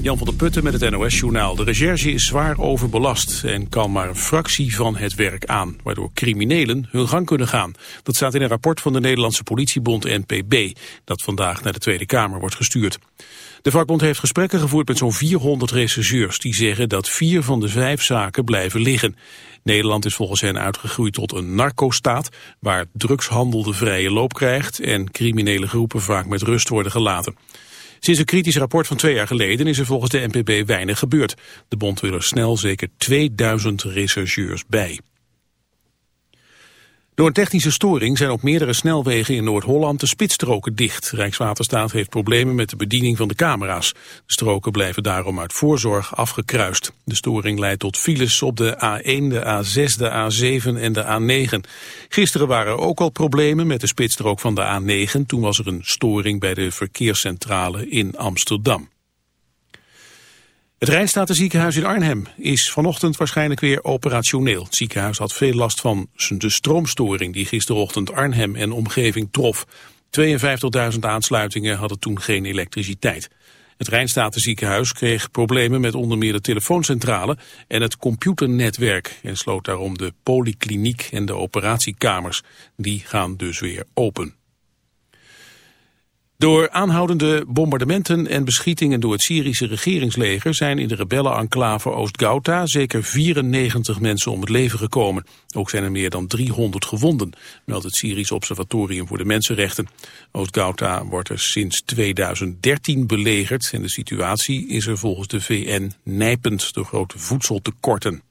Jan van der Putten met het NOS-journaal. De recherche is zwaar overbelast en kan maar een fractie van het werk aan, waardoor criminelen hun gang kunnen gaan. Dat staat in een rapport van de Nederlandse politiebond NPB, dat vandaag naar de Tweede Kamer wordt gestuurd. De vakbond heeft gesprekken gevoerd met zo'n 400 rechercheurs die zeggen dat vier van de vijf zaken blijven liggen. Nederland is volgens hen uitgegroeid tot een narcostaat waar drugshandel de vrije loop krijgt en criminele groepen vaak met rust worden gelaten. Sinds een kritisch rapport van twee jaar geleden is er volgens de NPB weinig gebeurd. De bond wil er snel zeker 2000 rechercheurs bij. Door een technische storing zijn op meerdere snelwegen in Noord-Holland de spitsstroken dicht. Rijkswaterstaat heeft problemen met de bediening van de camera's. De stroken blijven daarom uit voorzorg afgekruist. De storing leidt tot files op de A1, de A6, de A7 en de A9. Gisteren waren er ook al problemen met de spitsstrook van de A9. Toen was er een storing bij de verkeerscentrale in Amsterdam. Het Rijnstatenziekenhuis in Arnhem is vanochtend waarschijnlijk weer operationeel. Het ziekenhuis had veel last van de stroomstoring die gisterochtend Arnhem en omgeving trof. 52.000 aansluitingen hadden toen geen elektriciteit. Het Rijnstatenziekenhuis kreeg problemen met onder meer de telefooncentrale en het computernetwerk en sloot daarom de polykliniek en de operatiekamers. Die gaan dus weer open. Door aanhoudende bombardementen en beschietingen door het Syrische regeringsleger zijn in de rebellenenclave Oost-Ghouta zeker 94 mensen om het leven gekomen. Ook zijn er meer dan 300 gewonden, meldt het Syrisch Observatorium voor de Mensenrechten. Oost-Ghouta wordt er sinds 2013 belegerd en de situatie is er volgens de VN nijpend door grote voedseltekorten.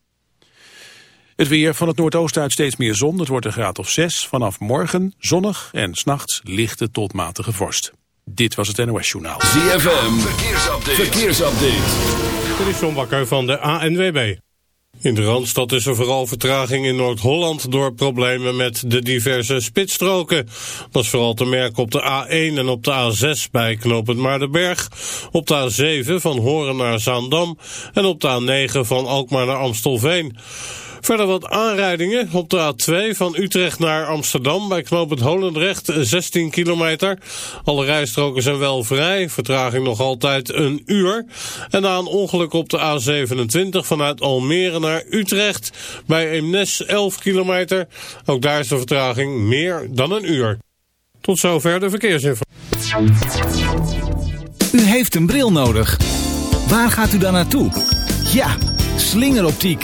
Het weer van het noordoosten uit steeds meer zon. Het wordt een graad of 6. Vanaf morgen zonnig en s'nachts lichte tot matige vorst. Dit was het NOS Journaal. ZFM, verkeersupdate. verkeersupdate. Dit is John Bakker van de ANWB. In de Randstad is er vooral vertraging in Noord-Holland door problemen met de diverse spitsstroken. Dat is vooral te merken op de A1 en op de A6 bij knooppunt Maardenberg, op de A7 van Horen naar Zaandam en op de A9 van Alkmaar naar Amstelveen. Verder wat aanrijdingen op de A2 van Utrecht naar Amsterdam bij knooppunt Holendrecht 16 kilometer. Alle rijstroken zijn wel vrij, vertraging nog altijd een uur. En na een ongeluk op de A27 vanuit Almere naar Utrecht bij Eemnes 11 kilometer. Ook daar is de vertraging meer dan een uur. Tot zover de verkeersinformatie. U heeft een bril nodig. Waar gaat u dan naartoe? Ja, slingeroptiek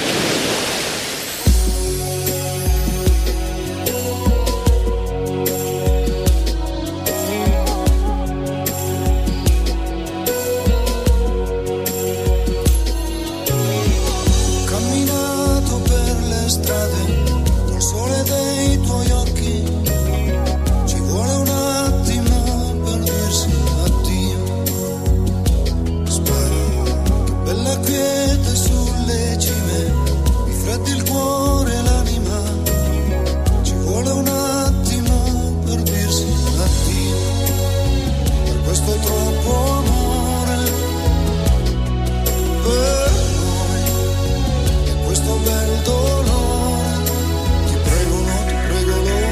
del dolor. Prego, no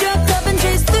changes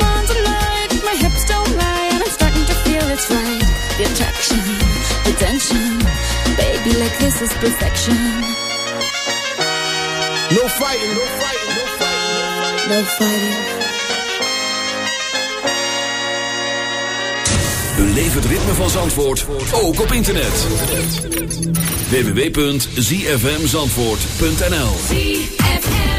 my hips don't lie, and I'm starting to feel it's right. The attraction, the tension. Baby, like this is perfection. No fighting, no fighting, no fighting. No fighting. Beleef het ritme van Zandvoort, ook op internet. www.zfmzandvoort.nl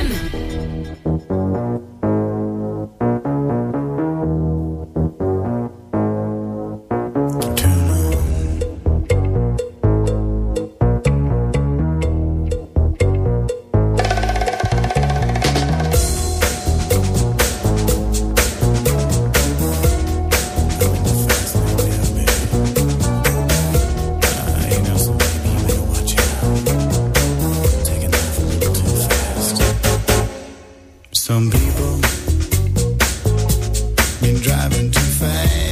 Some people been driving too fast.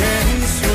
quer isso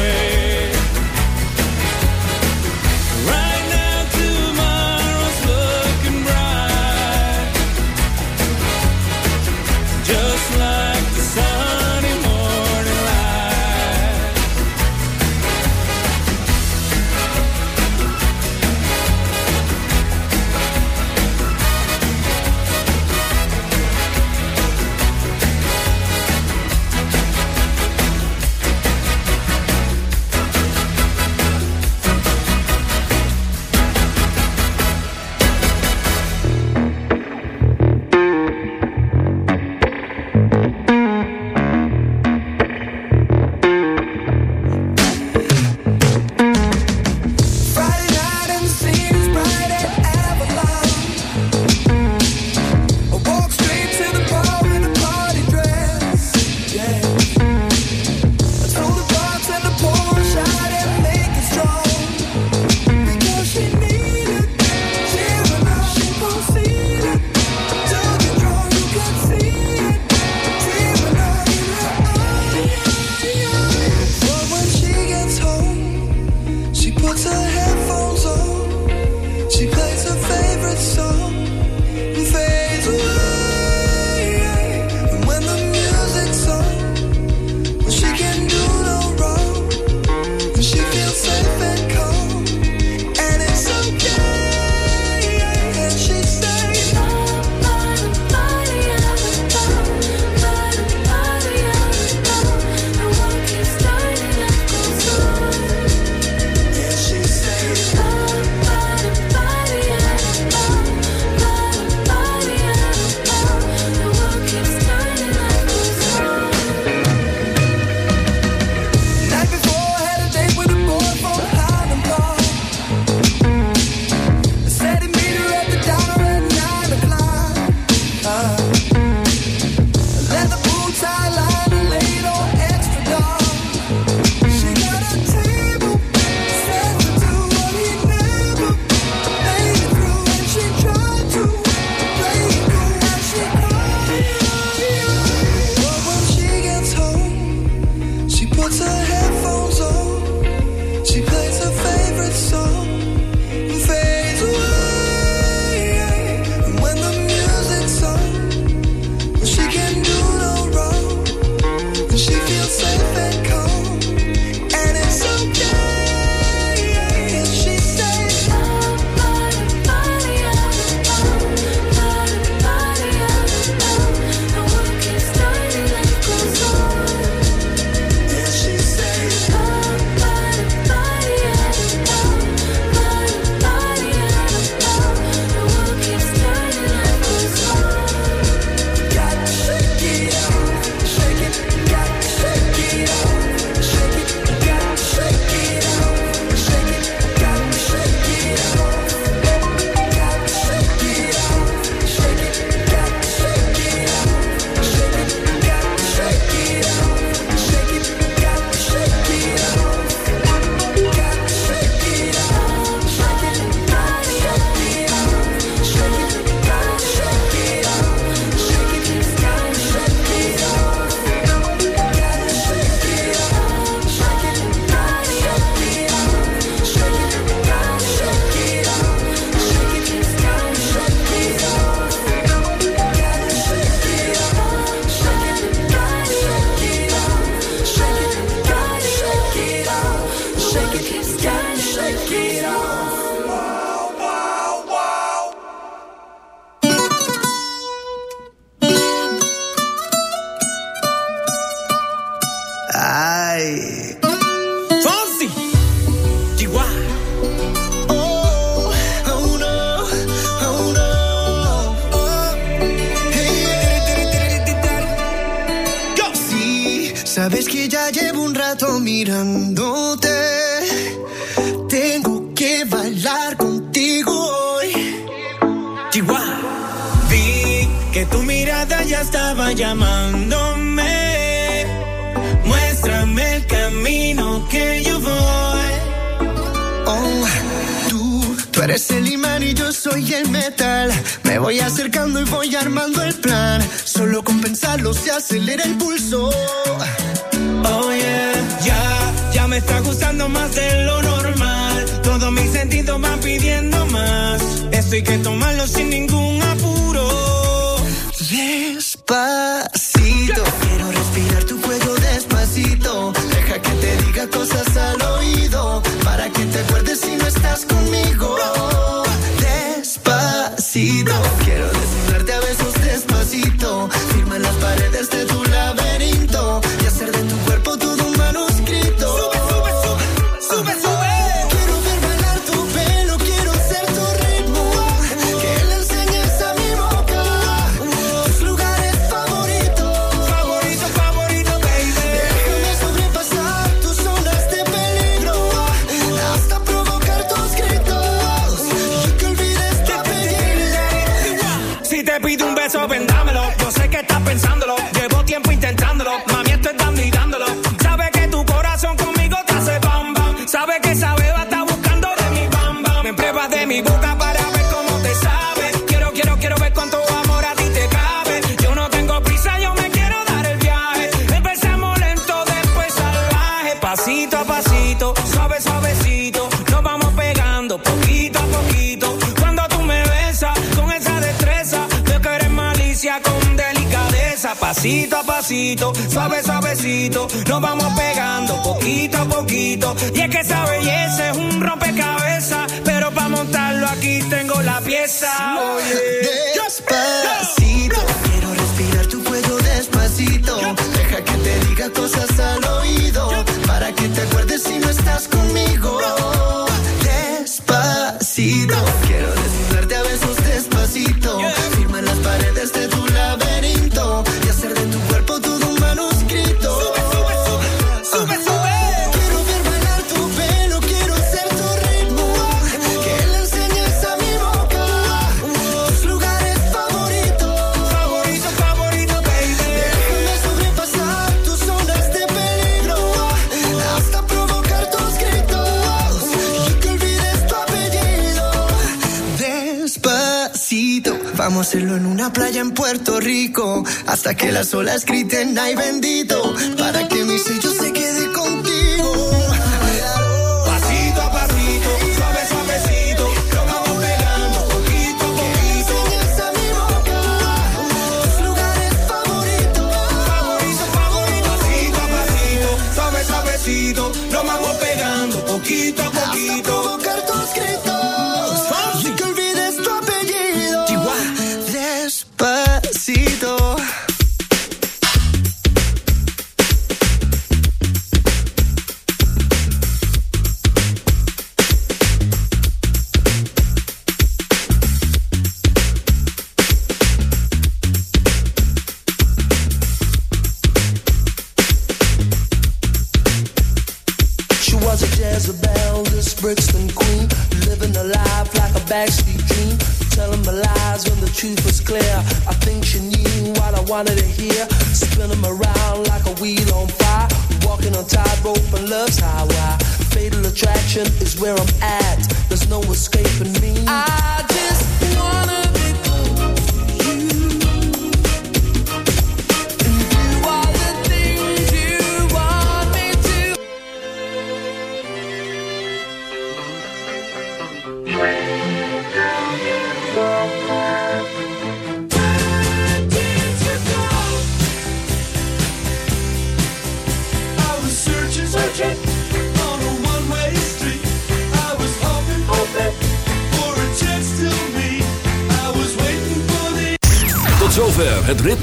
las olas griten, ay bendito.